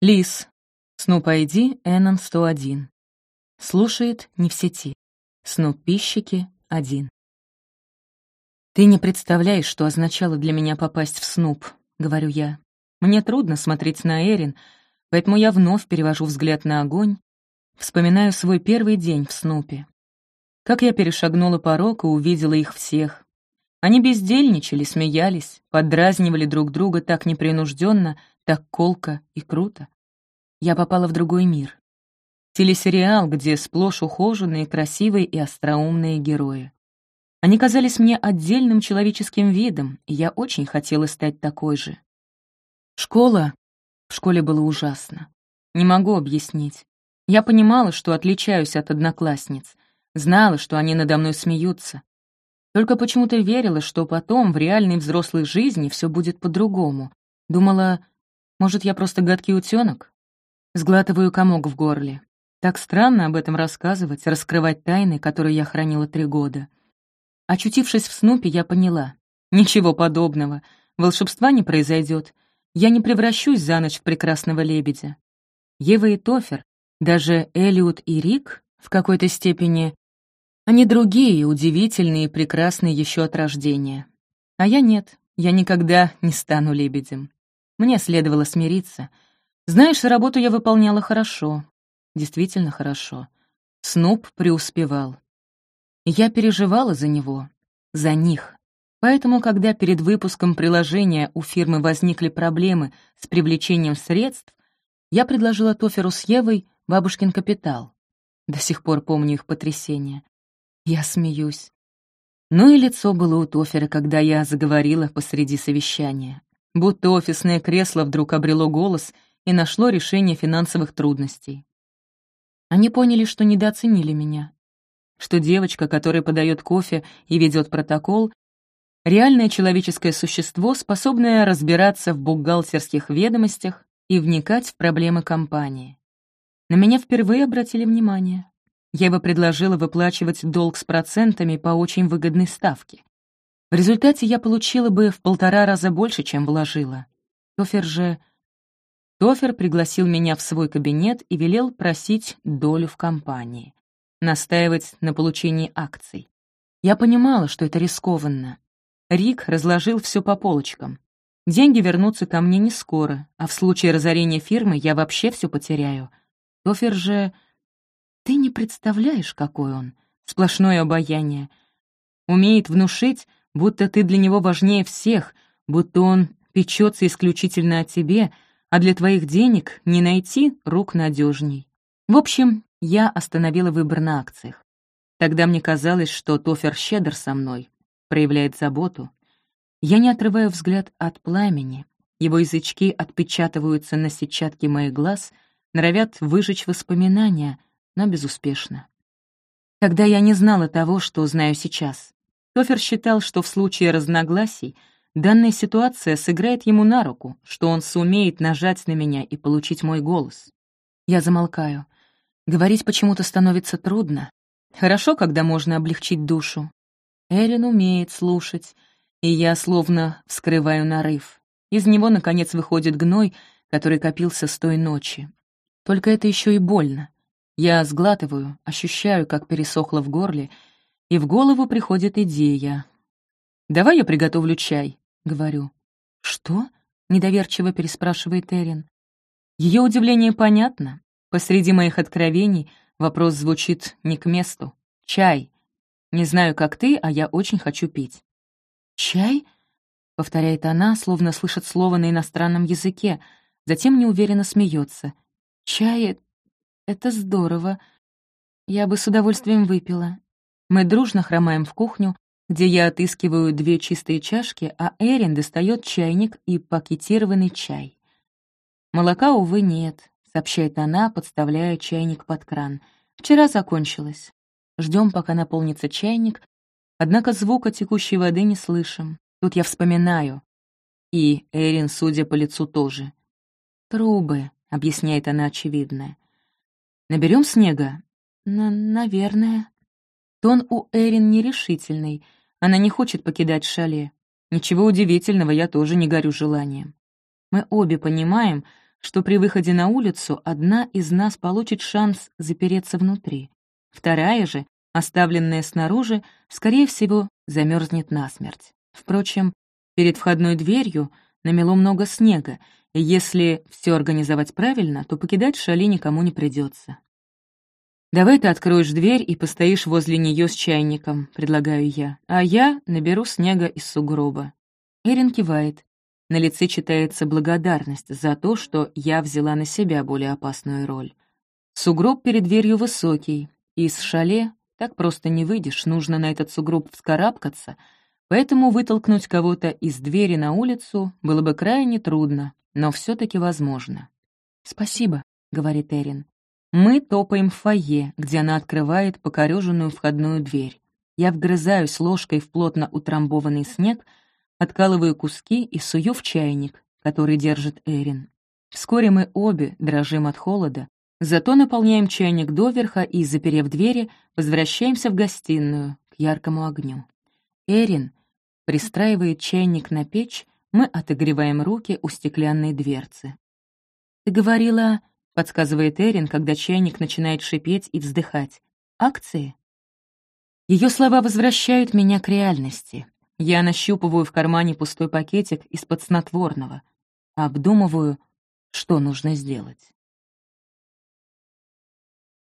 Лис. Снуп ID Эннон 101. Слушает не в сети. Снуп пищики 1. «Ты не представляешь, что означало для меня попасть в Снуп», — говорю я. «Мне трудно смотреть на Эрин, поэтому я вновь перевожу взгляд на огонь, вспоминаю свой первый день в Снупе. Как я перешагнула порог и увидела их всех. Они бездельничали, смеялись, поддразнивали друг друга так непринужденно, так колко и круто. Я попала в другой мир. Телесериал, где сплошь ухоженные, красивые и остроумные герои. Они казались мне отдельным человеческим видом, и я очень хотела стать такой же. Школа... В школе было ужасно. Не могу объяснить. Я понимала, что отличаюсь от одноклассниц, знала, что они надо мной смеются. Только почему-то верила, что потом, в реальной взрослой жизни, все будет по-другому. Думала, может, я просто гадкий утенок? Сглатываю комок в горле. Так странно об этом рассказывать, раскрывать тайны, которые я хранила три года. Очутившись в Снупе, я поняла. Ничего подобного. Волшебства не произойдет. Я не превращусь за ночь в прекрасного лебедя. Ева и Тофер, даже Элиот и Рик в какой-то степени, они другие, удивительные и прекрасные еще от рождения. А я нет, я никогда не стану лебедем. Мне следовало смириться. Знаешь, работу я выполняла хорошо. Действительно хорошо. Снуп преуспевал. Я переживала за него, за них. Поэтому, когда перед выпуском приложения у фирмы возникли проблемы с привлечением средств, я предложила Тоферу с Евой бабушкин капитал. До сих пор помню их потрясение. Я смеюсь. Ну и лицо было у Тофера, когда я заговорила посреди совещания. Будто офисное кресло вдруг обрело голос и нашло решение финансовых трудностей. Они поняли, что недооценили меня, что девочка, которая подает кофе и ведет протокол, реальное человеческое существо, способное разбираться в бухгалтерских ведомостях и вникать в проблемы компании. На меня впервые обратили внимание. Я бы предложила выплачивать долг с процентами по очень выгодной ставке. В результате я получила бы в полтора раза больше, чем вложила. Тофер же... Тофер пригласил меня в свой кабинет и велел просить долю в компании настаивать на получении акций. Я понимала, что это рискованно. Рик разложил все по полочкам. Деньги вернутся ко мне не скоро, а в случае разорения фирмы я вообще все потеряю. Тофер же... Ты не представляешь, какой он. Сплошное обаяние. Умеет внушить, будто ты для него важнее всех, будто он печется исключительно о тебе, а для твоих денег не найти рук надежней. В общем, я остановила выбор на акциях. Тогда мне казалось, что Тофер щедр со мной, проявляет заботу. Я не отрываю взгляд от пламени. Его язычки отпечатываются на сетчатке моих глаз, норовят выжечь воспоминания, но безуспешно. Тогда я не знала того, что знаю сейчас. Тофер считал, что в случае разногласий данная ситуация сыграет ему на руку, что он сумеет нажать на меня и получить мой голос. Я замолкаю — Говорить почему-то становится трудно. Хорошо, когда можно облегчить душу. Эрин умеет слушать, и я словно вскрываю нарыв. Из него, наконец, выходит гной, который копился с той ночи. Только это еще и больно. Я сглатываю, ощущаю, как пересохло в горле, и в голову приходит идея. «Давай я приготовлю чай», — говорю. «Что?» — недоверчиво переспрашивает Эрин. Ее удивление понятно. Посреди моих откровений вопрос звучит не к месту. «Чай. Не знаю, как ты, а я очень хочу пить». «Чай?» — повторяет она, словно слышит слово на иностранном языке, затем неуверенно смеется. «Чай — это здорово. Я бы с удовольствием выпила». Мы дружно хромаем в кухню, где я отыскиваю две чистые чашки, а Эрин достает чайник и пакетированный чай. Молока, увы, нет. — сообщает она, подставляя чайник под кран. «Вчера закончилось. Ждем, пока наполнится чайник, однако звука текущей воды не слышим. Тут я вспоминаю. И Эрин, судя по лицу, тоже. «Трубы», — объясняет она очевидное. Наберем снега?» «Наверное». Тон у Эрин нерешительный. Она не хочет покидать шале. Ничего удивительного, я тоже не горю желанием. Мы обе понимаем, что при выходе на улицу одна из нас получит шанс запереться внутри. Вторая же, оставленная снаружи, скорее всего, замерзнет насмерть. Впрочем, перед входной дверью намело много снега, и если все организовать правильно, то покидать шали никому не придется. «Давай ты откроешь дверь и постоишь возле нее с чайником», — предлагаю я, «а я наберу снега из сугроба». Эрин кивает. На лице читается благодарность за то, что я взяла на себя более опасную роль. Сугроб перед дверью высокий, и из шале так просто не выйдешь, нужно на этот сугроб вскарабкаться, поэтому вытолкнуть кого-то из двери на улицу было бы крайне трудно, но все таки возможно. «Спасибо», — говорит Эрин. Мы топаем в фойе, где она открывает покореженную входную дверь. Я вгрызаюсь ложкой в плотно утрамбованный снег, откалываю куски и сую в чайник, который держит Эрин. Вскоре мы обе дрожим от холода, зато наполняем чайник доверха и, заперев двери, возвращаемся в гостиную, к яркому огню. Эрин пристраивает чайник на печь, мы отогреваем руки у стеклянной дверцы. «Ты говорила...» — подсказывает Эрин, когда чайник начинает шипеть и вздыхать. «Акции?» Ее слова возвращают меня к реальности. Я нащупываю в кармане пустой пакетик из-под снотворного, обдумываю, что нужно сделать.